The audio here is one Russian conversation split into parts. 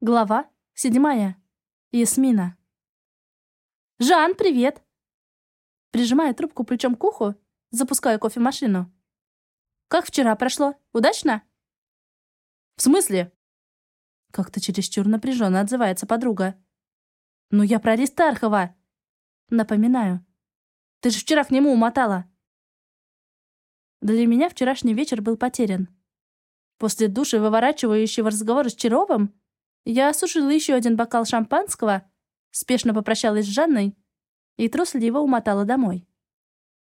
Глава седьмая. Ясмина. «Жан, привет!» Прижимая трубку плечом к уху, запускаю кофемашину. «Как вчера прошло? Удачно?» «В смысле?» Как-то чересчур напряженно отзывается подруга. «Ну я про Аристархова!» Напоминаю. «Ты же вчера к нему умотала!» Для меня вчерашний вечер был потерян. После души, выворачивающего разговора с Чаровым, я осушила еще один бокал шампанского, спешно попрощалась с Жанной и трусливо умотала домой.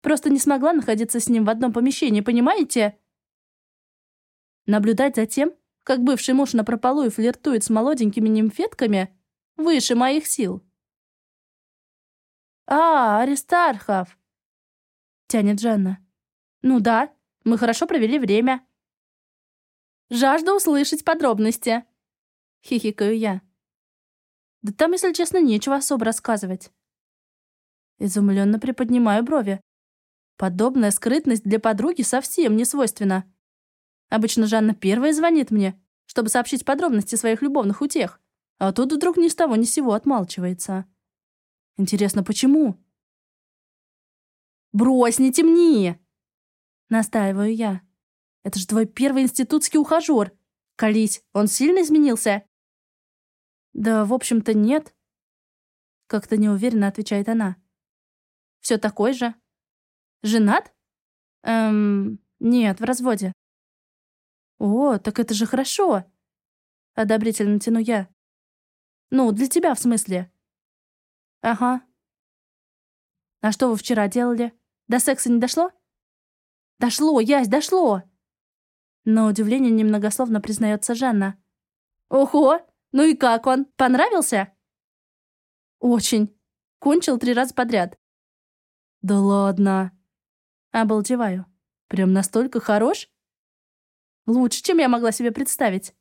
Просто не смогла находиться с ним в одном помещении, понимаете? Наблюдать за тем, как бывший муж напропалую флиртует с молоденькими нимфетками, выше моих сил. «А, Аристархов!» — тянет Жанна. «Ну да, мы хорошо провели время». «Жажду услышать подробности», — хихикаю я. «Да там, если честно, нечего особо рассказывать». Изумленно приподнимаю брови. Подобная скрытность для подруги совсем не свойственна. Обычно Жанна первая звонит мне, чтобы сообщить подробности своих любовных утех, а тут вдруг ни с того ни с сего отмалчивается. Интересно, почему? «Брось, не темни!» Настаиваю я. Это же твой первый институтский ухажер. Колись, он сильно изменился? Да, в общем-то, нет. Как-то неуверенно отвечает она. Все такой же. Женат? Эм, нет, в разводе. О, так это же хорошо. Одобрительно тяну я. Ну, для тебя, в смысле. Ага. А что вы вчера делали? До секса не дошло? «Дошло, Ясь, дошло!» На удивление немногословно признается Жанна. «Ого! Ну и как он? Понравился?» «Очень. Кончил три раза подряд». «Да ладно!» Обалдеваю. «Прям настолько хорош?» «Лучше, чем я могла себе представить».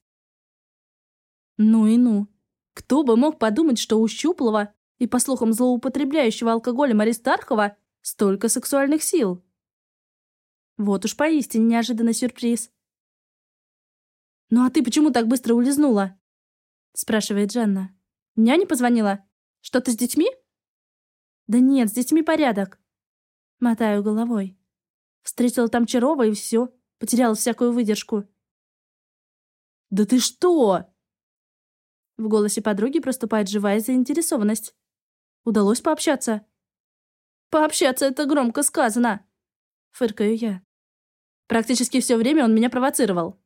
Ну и ну. Кто бы мог подумать, что у щуплого и, по слухам, злоупотребляющего алкоголем Аристархова столько сексуальных сил? Вот уж поистине неожиданный сюрприз. «Ну а ты почему так быстро улизнула?» Спрашивает Жанна. «Няня позвонила? Что-то с детьми?» «Да нет, с детьми порядок». Мотаю головой. Встретила там Чарова и все. Потеряла всякую выдержку. «Да ты что?» В голосе подруги проступает живая заинтересованность. «Удалось пообщаться?» «Пообщаться — это громко сказано!» Фыркаю я. Практически все время он меня провоцировал.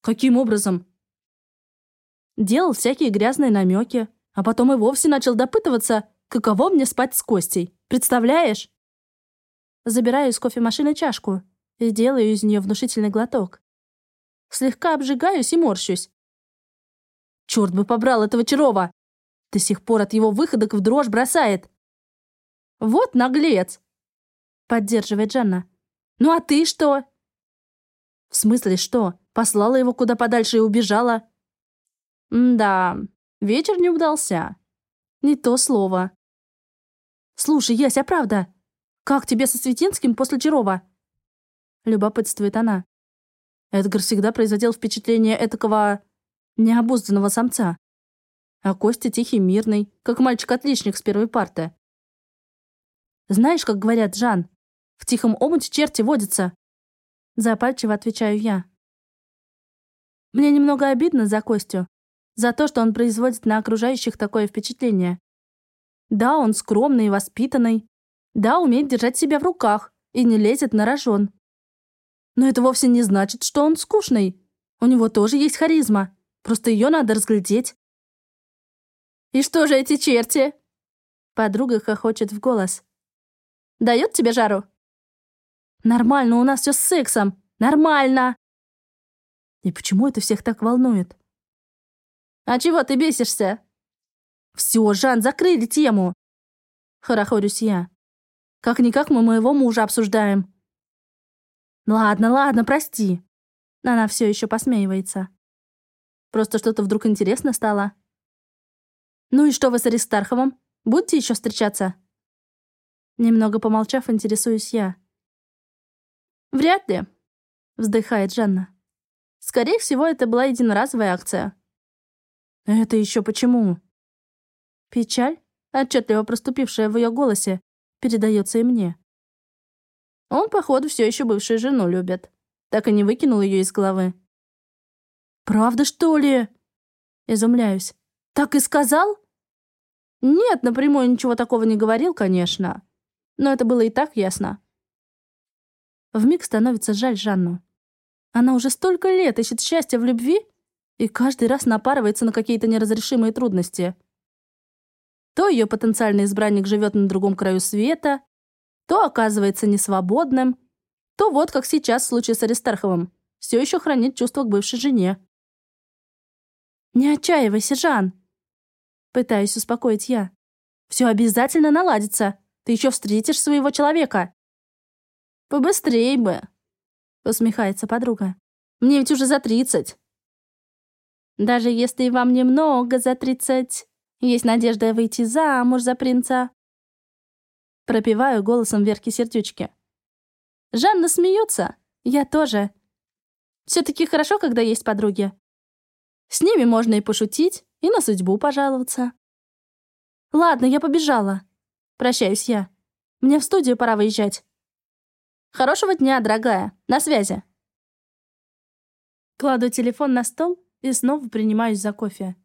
Каким образом? Делал всякие грязные намеки, а потом и вовсе начал допытываться, каково мне спать с Костей. Представляешь? Забираю из кофемашины чашку и делаю из нее внушительный глоток. Слегка обжигаюсь и морщусь. Черт бы побрал этого Чарова! До сих пор от его выходок в дрожь бросает. Вот наглец! Поддерживает Жанна. «Ну а ты что?» «В смысле что? Послала его куда подальше и убежала?» «Да, вечер не удался. Не то слово». «Слушай, Яся, правда? Как тебе со Светинским после Чарова?» Любопытствует она. Эдгар всегда производил впечатление этакого необузданного самца. А Костя тихий, мирный, как мальчик-отличник с первой парты. Знаешь, как говорят, Жан, в тихом омуте черти водятся. Запальчиво отвечаю я. Мне немного обидно за Костю. За то, что он производит на окружающих такое впечатление. Да, он скромный и воспитанный. Да, умеет держать себя в руках и не лезет на рожон. Но это вовсе не значит, что он скучный. У него тоже есть харизма. Просто ее надо разглядеть. «И что же эти черти?» Подруга хохочет в голос. «Дает тебе жару?» Нормально у нас все с сексом. Нормально. И почему это всех так волнует? А чего ты бесишься? Все, Жан, закрыли тему. Хорохорюсь я. Как-никак мы моего мужа обсуждаем. Ладно, ладно, прости. Она все еще посмеивается. Просто что-то вдруг интересно стало. Ну и что вы с Аристарховым? Будете еще встречаться? Немного помолчав, интересуюсь я. «Вряд ли», — вздыхает Жанна. «Скорее всего, это была единоразовая акция». Это еще почему? Печаль, отчетливо проступившая в ее голосе, передается и мне. Он, походу, все еще бывшую жену любит. Так и не выкинул ее из головы. «Правда, что ли?» Изумляюсь. «Так и сказал?» «Нет, напрямую ничего такого не говорил, конечно. Но это было и так ясно». Вмиг становится жаль Жанну. Она уже столько лет ищет счастья в любви и каждый раз напарывается на какие-то неразрешимые трудности. То ее потенциальный избранник живет на другом краю света, то оказывается несвободным, то вот как сейчас в случае с Аристарховым, все еще хранит чувство к бывшей жене. «Не отчаивайся, Жан!» Пытаюсь успокоить я. «Все обязательно наладится. Ты еще встретишь своего человека». «Побыстрей бы!» Усмехается подруга. «Мне ведь уже за тридцать». «Даже если вам немного за тридцать, есть надежда выйти замуж за принца». Пропеваю голосом Верки Сердючки. Жанна смеется. Я тоже. Все-таки хорошо, когда есть подруги. С ними можно и пошутить, и на судьбу пожаловаться. Ладно, я побежала. Прощаюсь я. Мне в студию пора выезжать. Хорошего дня, дорогая. На связи. Кладу телефон на стол и снова принимаюсь за кофе.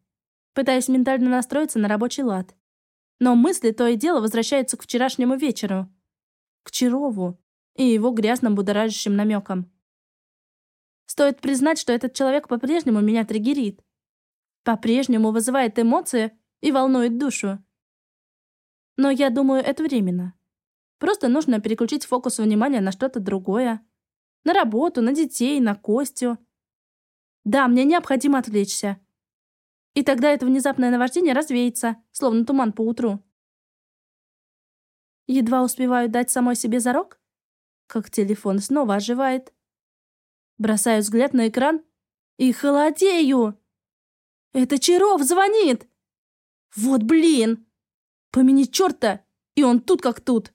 Пытаюсь ментально настроиться на рабочий лад. Но мысли то и дело возвращаются к вчерашнему вечеру. К Чарову и его грязным будоражащим намекам. Стоит признать, что этот человек по-прежнему меня триггерит. По-прежнему вызывает эмоции и волнует душу. Но я думаю, это временно. Просто нужно переключить фокус внимания на что-то другое. На работу, на детей, на Костю. Да, мне необходимо отвлечься. И тогда это внезапное наваждение развеется, словно туман по утру. Едва успеваю дать самой себе зарок, как телефон снова оживает. Бросаю взгляд на экран и холодею. Это Чаров звонит! Вот блин! Помяни черта, и он тут как тут.